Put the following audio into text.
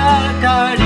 God.